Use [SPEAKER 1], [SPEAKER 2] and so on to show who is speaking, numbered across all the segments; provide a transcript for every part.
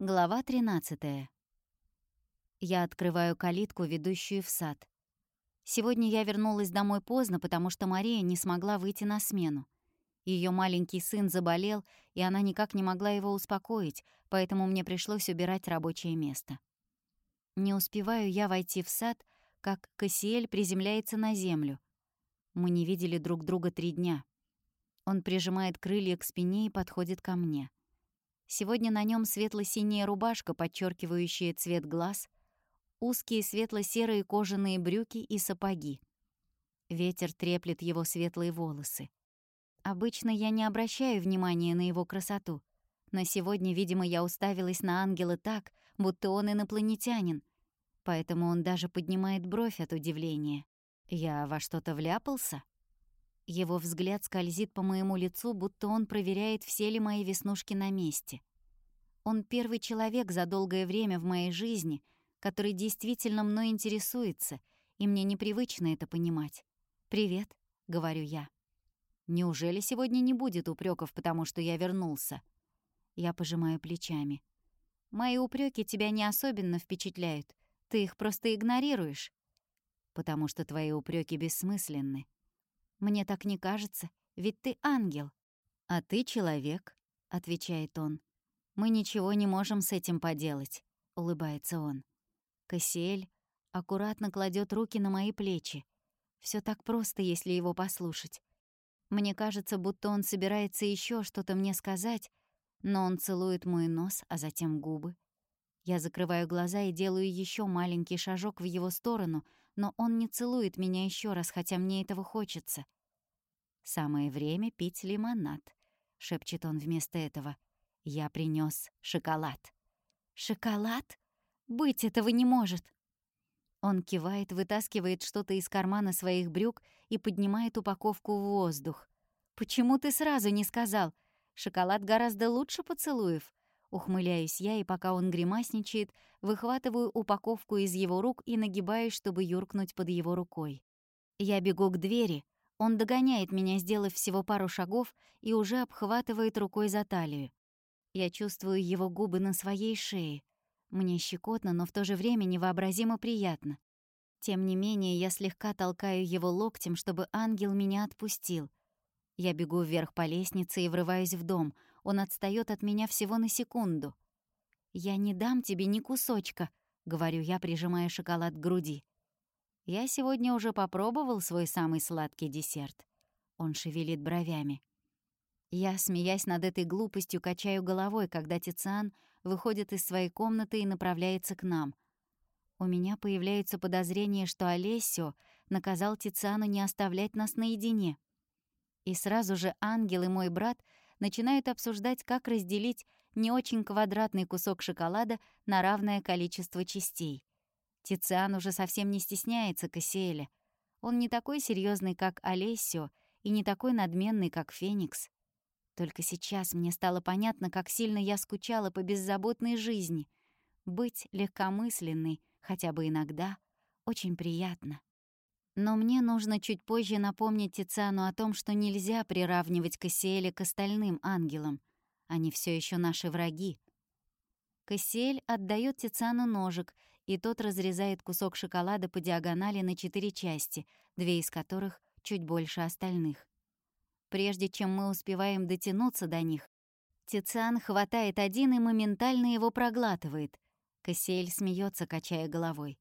[SPEAKER 1] Глава 13. Я открываю калитку, ведущую в сад. Сегодня я вернулась домой поздно, потому что Мария не смогла выйти на смену. Ее маленький сын заболел, и она никак не могла его успокоить, поэтому мне пришлось убирать рабочее место. Не успеваю я войти в сад, как Кассиэль приземляется на землю. Мы не видели друг друга три дня. Он прижимает крылья к спине и подходит ко мне. Сегодня на нем светло-синяя рубашка, подчеркивающая цвет глаз, узкие светло-серые кожаные брюки и сапоги. Ветер треплет его светлые волосы. Обычно я не обращаю внимания на его красоту, но сегодня, видимо, я уставилась на ангела так, будто он инопланетянин, поэтому он даже поднимает бровь от удивления. Я во что-то вляпался? Его взгляд скользит по моему лицу, будто он проверяет, все ли мои веснушки на месте. Он первый человек за долгое время в моей жизни, который действительно мной интересуется, и мне непривычно это понимать. «Привет», — говорю я. «Неужели сегодня не будет упреков, потому что я вернулся?» Я пожимаю плечами. «Мои упреки тебя не особенно впечатляют. Ты их просто игнорируешь». «Потому что твои упреки бессмысленны», «Мне так не кажется, ведь ты ангел». «А ты человек», — отвечает он. «Мы ничего не можем с этим поделать», — улыбается он. Кассиэль аккуратно кладет руки на мои плечи. Все так просто, если его послушать. Мне кажется, будто он собирается еще что-то мне сказать, но он целует мой нос, а затем губы. Я закрываю глаза и делаю еще маленький шажок в его сторону, но он не целует меня еще раз, хотя мне этого хочется. «Самое время пить лимонад», — шепчет он вместо этого. «Я принес шоколад». «Шоколад? Быть этого не может!» Он кивает, вытаскивает что-то из кармана своих брюк и поднимает упаковку в воздух. «Почему ты сразу не сказал? Шоколад гораздо лучше поцелуев». Ухмыляюсь я, и пока он гримасничает, выхватываю упаковку из его рук и нагибаюсь, чтобы юркнуть под его рукой. Я бегу к двери. Он догоняет меня, сделав всего пару шагов, и уже обхватывает рукой за талию. Я чувствую его губы на своей шее. Мне щекотно, но в то же время невообразимо приятно. Тем не менее, я слегка толкаю его локтем, чтобы ангел меня отпустил. Я бегу вверх по лестнице и врываюсь в дом. Он отстаёт от меня всего на секунду. «Я не дам тебе ни кусочка», — говорю я, прижимая шоколад к груди. «Я сегодня уже попробовал свой самый сладкий десерт». Он шевелит бровями. Я, смеясь над этой глупостью, качаю головой, когда Тициан выходит из своей комнаты и направляется к нам. У меня появляется подозрение, что Олесио наказал Тициану не оставлять нас наедине. И сразу же ангел и мой брат начинают обсуждать, как разделить не очень квадратный кусок шоколада на равное количество частей. Тициан уже совсем не стесняется Кассиэля. Он не такой серьезный, как Олесио, и не такой надменный, как Феникс. Только сейчас мне стало понятно, как сильно я скучала по беззаботной жизни. Быть легкомысленной, хотя бы иногда, очень приятно. Но мне нужно чуть позже напомнить Тициану о том, что нельзя приравнивать Кассиэля к остальным ангелам. Они все еще наши враги. Кассиэль отдает Тициану ножик, и тот разрезает кусок шоколада по диагонали на четыре части, две из которых чуть больше остальных. Прежде чем мы успеваем дотянуться до них, Тициан хватает один и моментально его проглатывает. Кассиэль смеется, качая головой.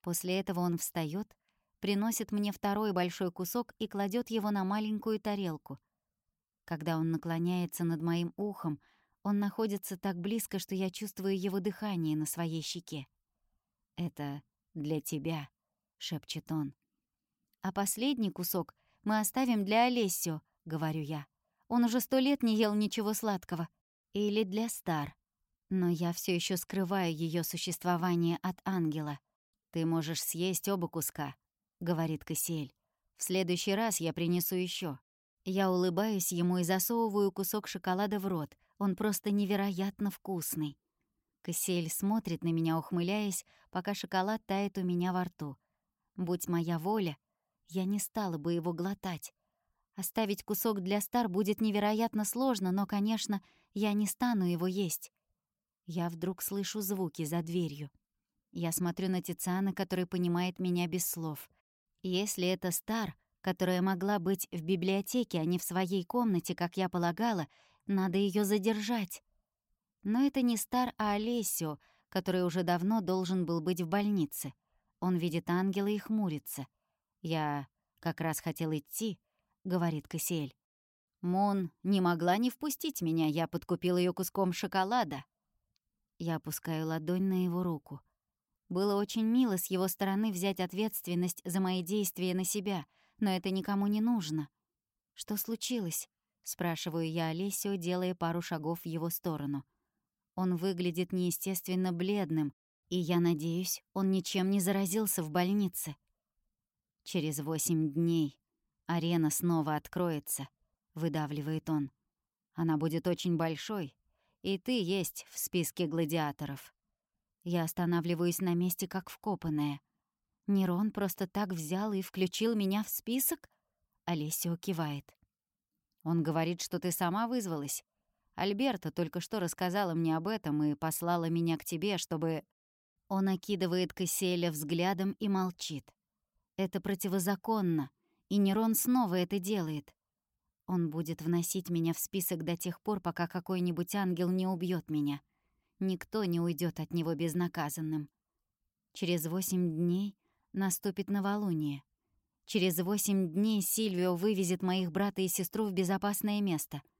[SPEAKER 1] После этого он встает, приносит мне второй большой кусок и кладет его на маленькую тарелку. Когда он наклоняется над моим ухом, он находится так близко, что я чувствую его дыхание на своей щеке. «Это для тебя», — шепчет он. «А последний кусок мы оставим для Олесио», — говорю я. «Он уже сто лет не ел ничего сладкого. Или для Стар. Но я все еще скрываю ее существование от ангела. Ты можешь съесть оба куска, говорит Кассиэль. «В следующий раз я принесу еще. Я улыбаюсь ему и засовываю кусок шоколада в рот. Он просто невероятно вкусный. Кассиэль смотрит на меня, ухмыляясь, пока шоколад тает у меня во рту. Будь моя воля, я не стала бы его глотать. Оставить кусок для Стар будет невероятно сложно, но, конечно, я не стану его есть. Я вдруг слышу звуки за дверью. Я смотрю на Тициана, который понимает меня без слов. Если это Стар, которая могла быть в библиотеке, а не в своей комнате, как я полагала, надо ее задержать. Но это не Стар, а Олесио, который уже давно должен был быть в больнице. Он видит ангела и хмурится. «Я как раз хотел идти», — говорит Кассиэль. «Мон не могла не впустить меня, я подкупил ее куском шоколада». Я опускаю ладонь на его руку. Было очень мило с его стороны взять ответственность за мои действия на себя, но это никому не нужно. «Что случилось?» — спрашиваю я Олесио, делая пару шагов в его сторону. Он выглядит неестественно бледным, и я надеюсь, он ничем не заразился в больнице. Через восемь дней арена снова откроется, выдавливает он. Она будет очень большой, и ты есть в списке гладиаторов. Я останавливаюсь на месте, как вкопанная. Нерон просто так взял и включил меня в список? Олесио кивает. Он говорит, что ты сама вызвалась. Альберта только что рассказала мне об этом и послала меня к тебе, чтобы...» Он окидывает Касселя взглядом и молчит. «Это противозаконно, и Нерон снова это делает. Он будет вносить меня в список до тех пор, пока какой-нибудь ангел не убьет меня. Никто не уйдет от него безнаказанным. Через восемь дней наступит новолуние. Через восемь дней Сильвио вывезет моих брата и сестру в безопасное место —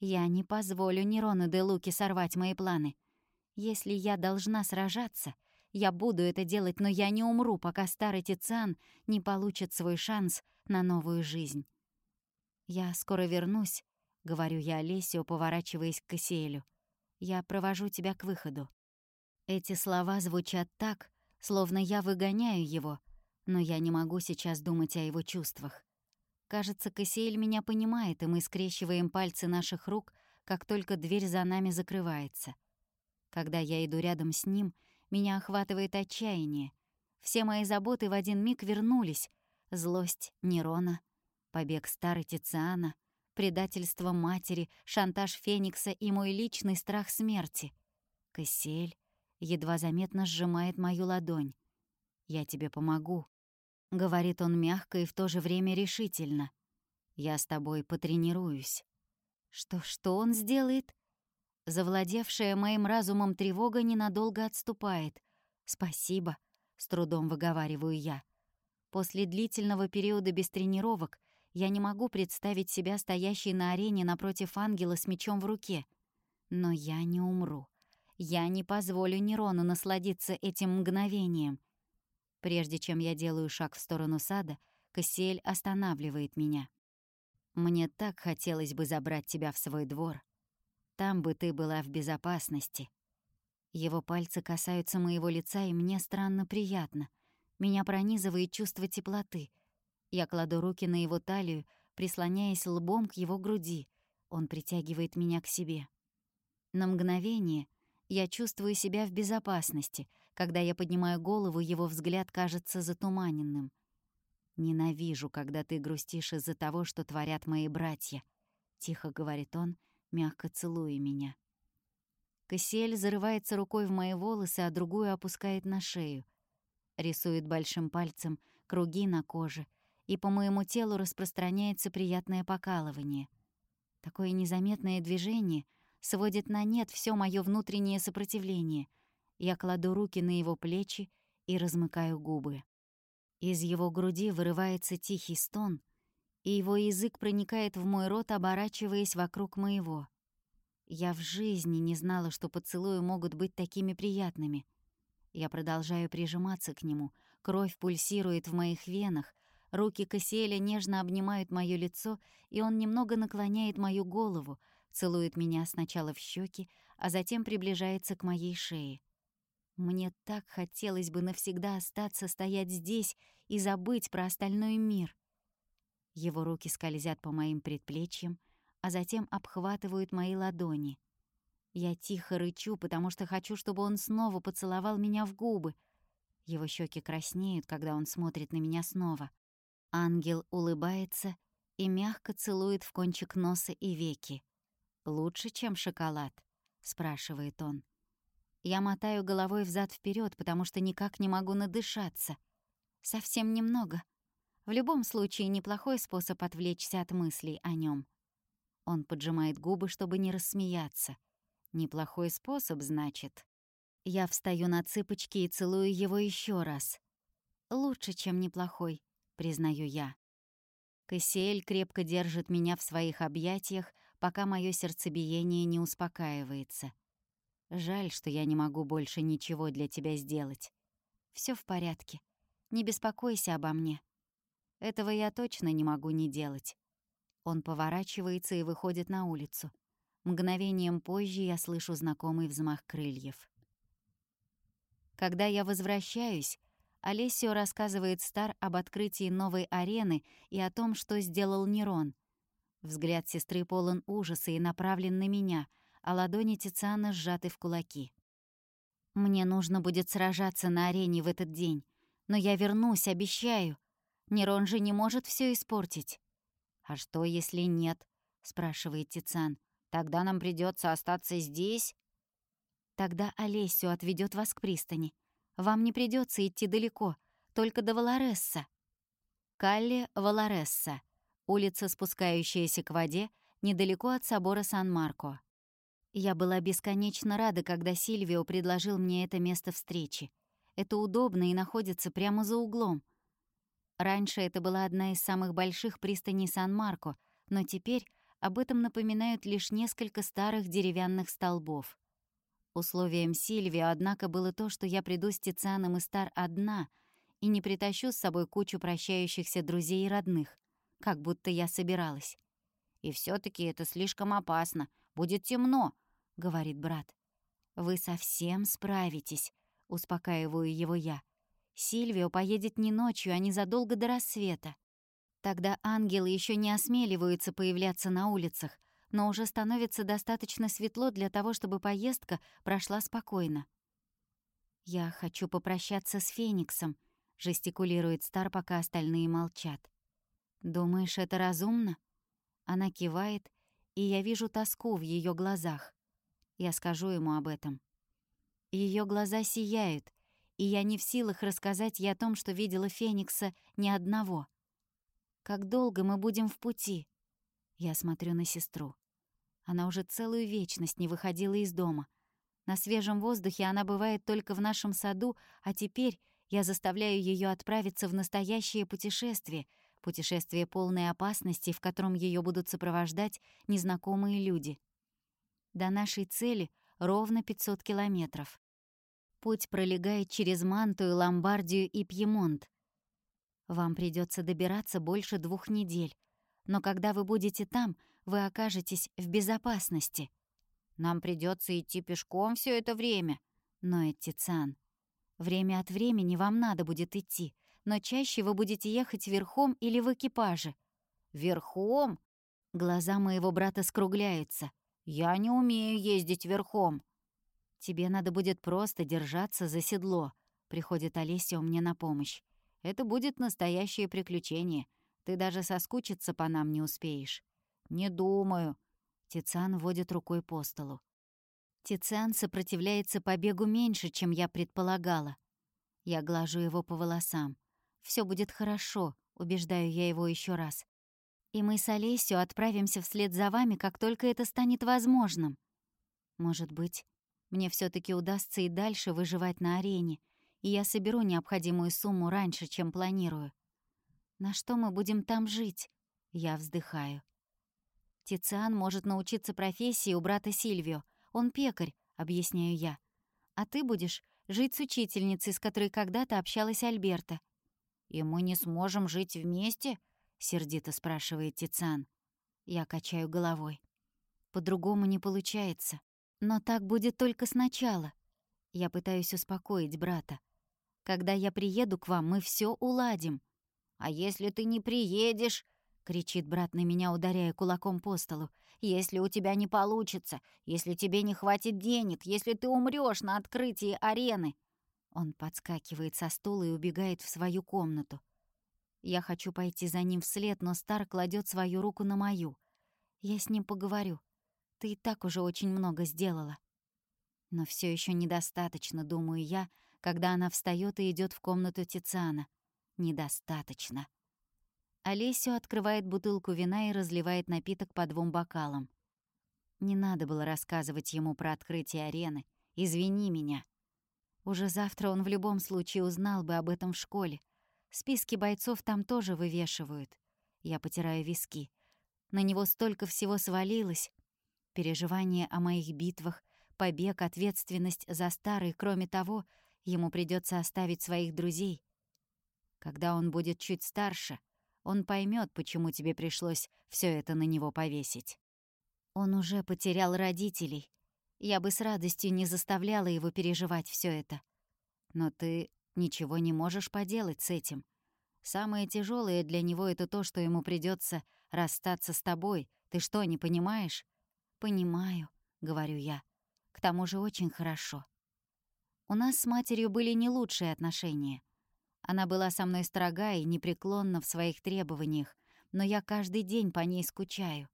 [SPEAKER 1] я не позволю Нерону де Луки сорвать мои планы. Если я должна сражаться, я буду это делать, но я не умру, пока старый Тициан не получит свой шанс на новую жизнь. «Я скоро вернусь», — говорю я Олесио, поворачиваясь к Кассиэлю. «Я провожу тебя к выходу». Эти слова звучат так, словно я выгоняю его, но я не могу сейчас думать о его чувствах. Кажется, Кассиэль меня понимает, и мы скрещиваем пальцы наших рук, как только дверь за нами закрывается. Когда я иду рядом с ним, меня охватывает отчаяние. Все мои заботы в один миг вернулись. Злость Нерона, побег старой Тициана, предательство матери, шантаж Феникса и мой личный страх смерти. Кассиэль едва заметно сжимает мою ладонь. «Я тебе помогу», — говорит он мягко и в то же время решительно. «Я с тобой потренируюсь». Что, что он сделает? Завладевшая моим разумом тревога ненадолго отступает. «Спасибо», — с трудом выговариваю я. После длительного периода без тренировок я не могу представить себя стоящей на арене напротив ангела с мечом в руке. Но я не умру. Я не позволю Нерону насладиться этим мгновением. Прежде чем я делаю шаг в сторону сада, Кассиэль останавливает меня. «Мне так хотелось бы забрать тебя в свой двор. Там бы ты была в безопасности». Его пальцы касаются моего лица, и мне странно приятно. Меня пронизывает чувство теплоты. Я кладу руки на его талию, прислоняясь лбом к его груди. Он притягивает меня к себе. На мгновение я чувствую себя в безопасности — когда я поднимаю голову, его взгляд кажется затуманенным. «Ненавижу, когда ты грустишь из-за того, что творят мои братья», — тихо говорит он, мягко целуя меня. Кассиэль зарывается рукой в мои волосы, а другую опускает на шею. Рисует большим пальцем круги на коже, и по моему телу распространяется приятное покалывание. Такое незаметное движение сводит на нет все мое внутреннее сопротивление — я кладу руки на его плечи и размыкаю губы. Из его груди вырывается тихий стон, и его язык проникает в мой рот, оборачиваясь вокруг моего. Я в жизни не знала, что поцелуи могут быть такими приятными. Я продолжаю прижиматься к нему, кровь пульсирует в моих венах, руки Кассиэля нежно обнимают моё лицо, и он немного наклоняет мою голову, целует меня сначала в щеки, а затем приближается к моей шее. Мне так хотелось бы навсегда остаться стоять здесь и забыть про остальной мир. Его руки скользят по моим предплечьям, а затем обхватывают мои ладони. Я тихо рычу, потому что хочу, чтобы он снова поцеловал меня в губы. Его щеки краснеют, когда он смотрит на меня снова. Ангел улыбается и мягко целует в кончик носа и веки. «Лучше, чем шоколад?» — спрашивает он. Я мотаю головой взад вперед, потому что никак не могу надышаться. Совсем немного. В любом случае, неплохой способ отвлечься от мыслей о нем. Он поджимает губы, чтобы не рассмеяться. Неплохой способ, значит. Я встаю на цыпочки и целую его еще раз. Лучше, чем неплохой, признаю я. Кассиэль крепко держит меня в своих объятиях, пока мое сердцебиение не успокаивается. Жаль, что я не могу больше ничего для тебя сделать. Все в порядке. Не беспокойся обо мне. Этого я точно не могу не делать. Он поворачивается и выходит на улицу. Мгновением позже я слышу знакомый взмах крыльев. Когда я возвращаюсь, Олесио рассказывает Стар об открытии новой арены и о том, что сделал Нерон. Взгляд сестры полон ужаса и направлен на меня, а ладони Тициана сжаты в кулаки. «Мне нужно будет сражаться на арене в этот день, но я вернусь, обещаю. Нерон же не может все испортить». «А что, если нет?» — спрашивает Тициан. «Тогда нам придется остаться здесь?» «Тогда Олесио отведет вас к пристани. Вам не придется идти далеко, только до Валаресса». Калли Валаресса. Улица, спускающаяся к воде, недалеко от собора Сан-Марко. Я была бесконечно рада, когда Сильвио предложил мне это место встречи. Это удобно и находится прямо за углом. Раньше это была одна из самых больших пристаней Сан-Марко, но теперь об этом напоминают лишь несколько старых деревянных столбов. Условием Сильвио, однако, было то, что я приду с Тицианом и Стар одна и не притащу с собой кучу прощающихся друзей и родных, как будто я собиралась. «И все таки это слишком опасно. Будет темно», — говорит брат. «Вы совсем справитесь», — успокаиваю его я. «Сильвио поедет не ночью, а незадолго до рассвета. Тогда ангелы еще не осмеливаются появляться на улицах, но уже становится достаточно светло для того, чтобы поездка прошла спокойно. «Я хочу попрощаться с Фениксом», — жестикулирует Стар, пока остальные молчат. «Думаешь, это разумно?» Она кивает, и я вижу тоску в ее глазах. Я скажу ему об этом. Ее глаза сияют, и я не в силах рассказать ей о том, что видела Феникса ни одного. Как долго мы будем в пути? Я смотрю на сестру. Она уже целую вечность не выходила из дома. На свежем воздухе она бывает только в нашем саду, а теперь я заставляю ее отправиться в настоящее путешествие, путешествие полной опасности, в котором ее будут сопровождать незнакомые люди. До нашей цели ровно 500 километров. Путь пролегает через Мантую, Ломбардию и Пьемонт. Вам придется добираться больше двух недель, но когда вы будете там, вы окажетесь в безопасности. Нам придется идти пешком все это время, ноет Тициан. Время от времени вам надо будет идти, но чаще вы будете ехать верхом или в экипаже. Верхом? Глаза моего брата скругляются. Я не умею ездить верхом. Тебе надо будет просто держаться за седло. Приходит Олеся мне на помощь. Это будет настоящее приключение. Ты даже соскучиться по нам не успеешь». «Не думаю». Тициан водит рукой по столу. Тициан сопротивляется побегу меньше, чем я предполагала. Я глажу его по волосам. Все будет хорошо», — убеждаю я его еще раз. «И мы с Олесью отправимся вслед за вами, как только это станет возможным. Может быть, мне все таки удастся и дальше выживать на арене, и я соберу необходимую сумму раньше, чем планирую. На что мы будем там жить? Я вздыхаю. Тициан может научиться профессии у брата Сильвио. Он пекарь, объясняю я. А ты будешь жить с учительницей, с которой когда-то общалась Альберта. «И мы не сможем жить вместе?» — сердито спрашивает Тициан. Я качаю головой. По-другому не получается. Но так будет только сначала. Я пытаюсь успокоить брата. Когда я приеду к вам, мы все уладим. «А если ты не приедешь?» — кричит брат на меня, ударяя кулаком по столу. «Если у тебя не получится, если тебе не хватит денег, если ты умрёшь на открытии арены!» Он подскакивает со стула и убегает в свою комнату. Я хочу пойти за ним вслед, но Стар кладет свою руку на мою. Я с ним поговорю. Ты и так уже очень много сделала. Но все еще недостаточно, думаю я, когда она встает и идет в комнату Тициана. Недостаточно. Олесю открывает бутылку вина и разливает напиток по двум бокалам. Не надо было рассказывать ему про открытие арены. Извини меня. Уже завтра он в любом случае узнал бы об этом в школе. Списки бойцов там тоже вывешивают. Я потираю виски. На него столько всего свалилось. Переживания о моих битвах, побег, ответственность за старый. Кроме того, ему придется оставить своих друзей. Когда он будет чуть старше, он поймет, почему тебе пришлось все это на него повесить. Он уже потерял родителей. Я бы с радостью не заставляла его переживать все это. Но ты ничего не можешь поделать с этим. Самое тяжелое для него это то, что ему придется расстаться с тобой. Ты что, не понимаешь? Понимаю, говорю я. К тому же очень хорошо. У нас с матерью были не лучшие отношения. Она была со мной строга и непреклонна в своих требованиях, но я каждый день по ней скучаю.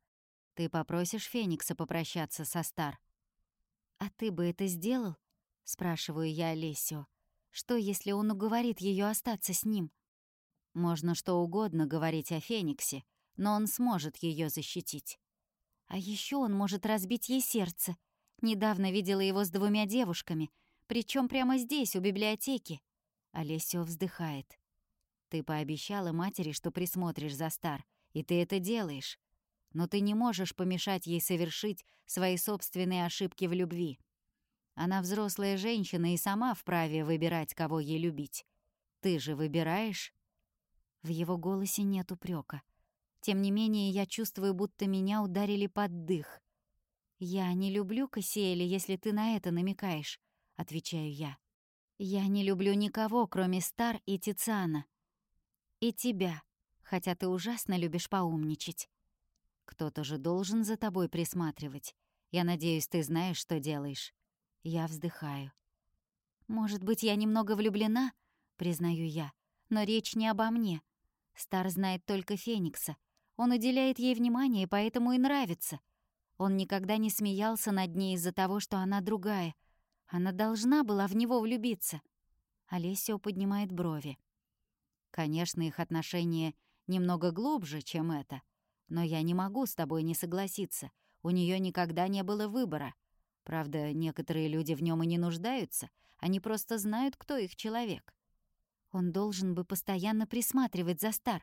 [SPEAKER 1] Ты попросишь Феникса попрощаться со Стар? «А ты бы это сделал?» — спрашиваю я Олесю. «Что, если он уговорит ее остаться с ним?» Можно что угодно говорить о Фениксе, но он сможет ее защитить. А еще он может разбить ей сердце. Недавно видела его с двумя девушками, причем прямо здесь, у библиотеки. Олесио вздыхает. Ты пообещала матери, что присмотришь за Стар, и ты это делаешь. Но ты не можешь помешать ей совершить свои собственные ошибки в любви. Она взрослая женщина и сама вправе выбирать, кого ей любить. Ты же выбираешь? В его голосе нет упрека. Тем не менее, я чувствую, будто меня ударили под дых. «Я не люблю Кассиэля, если ты на это намекаешь», — отвечаю я. «Я не люблю никого, кроме Стар и Тициана. И тебя, хотя ты ужасно любишь поумничать. Кто-то же должен за тобой присматривать. Я надеюсь, ты знаешь, что делаешь». Я вздыхаю. «Может быть, я немного влюблена?» — признаю я. «Но речь не обо мне. Стар знает только Феникса. Он уделяет ей внимание, поэтому и нравится. Он никогда не смеялся над ней из-за того, что она другая. Она должна была в него влюбиться. Олесио поднимает брови. Конечно, их отношения немного глубже, чем это. Но я не могу с тобой не согласиться. У нее никогда не было выбора. Правда, некоторые люди в нем и не нуждаются. Они просто знают, кто их человек. Он должен бы постоянно присматривать за Стар,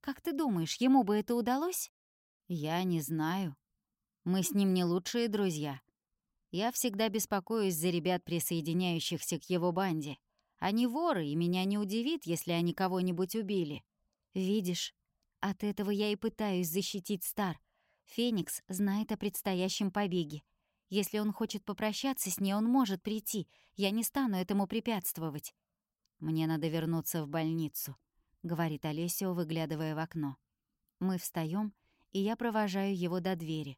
[SPEAKER 1] как ты думаешь, ему бы это удалось? Я не знаю. Мы с ним не лучшие друзья. Я всегда беспокоюсь за ребят, присоединяющихся к его банде. Они воры, и меня не удивит, если они кого-нибудь убили. Видишь, от этого я и пытаюсь защитить Стар. Феникс знает о предстоящем побеге. Если он хочет попрощаться с ней, он может прийти. Я не стану этому препятствовать. Мне надо вернуться в больницу. — говорит Олесио, выглядывая в окно. Мы встаем, и я провожаю его до двери.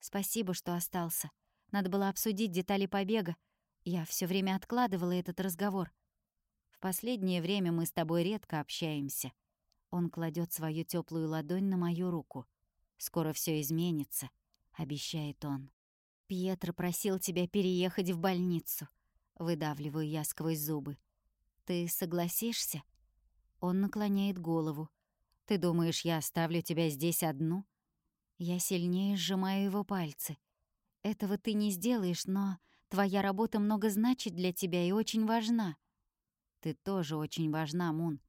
[SPEAKER 1] «Спасибо, что остался. Надо было обсудить детали побега. Я все время откладывала этот разговор. В последнее время мы с тобой редко общаемся». Он кладет свою теплую ладонь на мою руку. «Скоро все изменится», — обещает он. «Пьетро просил тебя переехать в больницу», — выдавливаю я сквозь зубы. «Ты согласишься?» Он наклоняет голову. «Ты думаешь, я оставлю тебя здесь одну?» Я сильнее сжимаю его пальцы. «Этого ты не сделаешь, но твоя работа много значит для тебя и очень важна». «Ты тоже очень важна, Мун.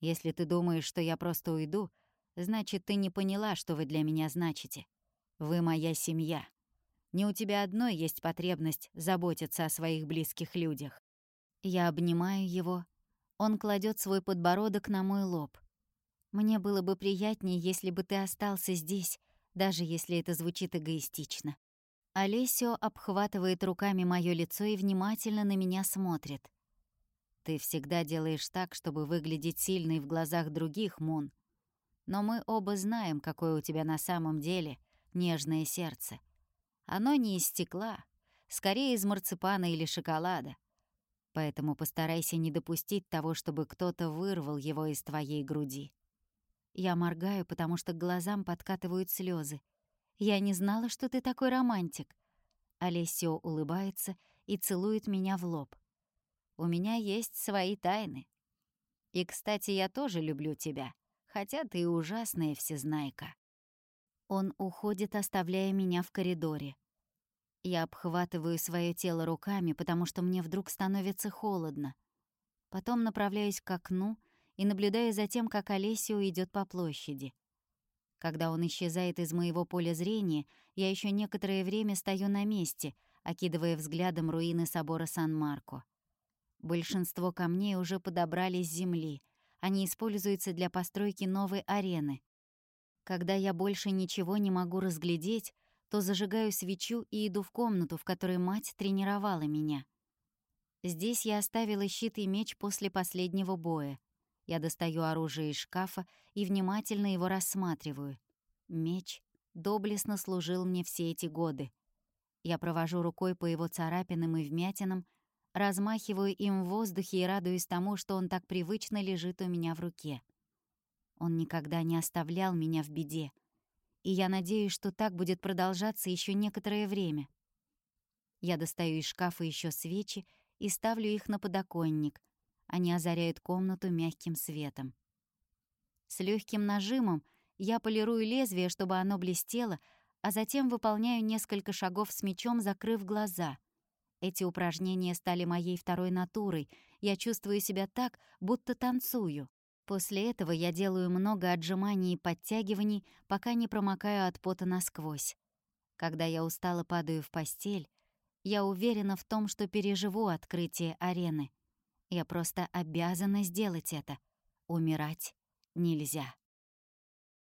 [SPEAKER 1] Если ты думаешь, что я просто уйду, значит, ты не поняла, что вы для меня значите. Вы моя семья. Не у тебя одной есть потребность заботиться о своих близких людях». Я обнимаю его, он кладет свой подбородок на мой лоб. «Мне было бы приятнее, если бы ты остался здесь, даже если это звучит эгоистично». Олесио обхватывает руками моё лицо и внимательно на меня смотрит. «Ты всегда делаешь так, чтобы выглядеть сильной в глазах других, Мун. Но мы оба знаем, какое у тебя на самом деле нежное сердце. Оно не из стекла, скорее из марципана или шоколада. Поэтому постарайся не допустить того, чтобы кто-то вырвал его из твоей груди. Я моргаю, потому что к глазам подкатывают слезы. Я не знала, что ты такой романтик. Олесио улыбается, и целует меня в лоб. «У меня есть свои тайны. И, кстати, я тоже люблю тебя, хотя ты ужасная всезнайка». Он уходит, оставляя меня в коридоре. Я обхватываю свое тело руками, потому что мне вдруг становится холодно. Потом направляюсь к окну и наблюдаю за тем, как Олесио идет по площади. Когда он исчезает из моего поля зрения, я еще некоторое время стою на месте, окидывая взглядом руины собора Сан-Марко. Большинство камней уже подобрали с земли. Они используются для постройки новой арены. Когда я больше ничего не могу разглядеть, то зажигаю свечу и иду в комнату, в которой мать тренировала меня. Здесь я оставила щит и меч после последнего боя. Я достаю оружие из шкафа и внимательно его рассматриваю. Меч доблестно служил мне все эти годы. Я провожу рукой по его царапинам и вмятинам, размахиваю им в воздухе и радуюсь тому, что он так привычно лежит у меня в руке. Он никогда не оставлял меня в беде, и я надеюсь, что так будет продолжаться еще некоторое время. Я достаю из шкафа еще свечи и ставлю их на подоконник. Они озаряют комнату мягким светом. С легким нажимом я полирую лезвие, чтобы оно блестело, а затем выполняю несколько шагов с мечом, закрыв глаза. Эти упражнения стали моей второй натурой. Я чувствую себя так, будто танцую. После этого я делаю много отжиманий и подтягиваний, пока не промокаю от пота насквозь. Когда я устало падаю в постель, я уверена в том, что переживу открытие арены. Я просто обязана сделать это. Умирать нельзя.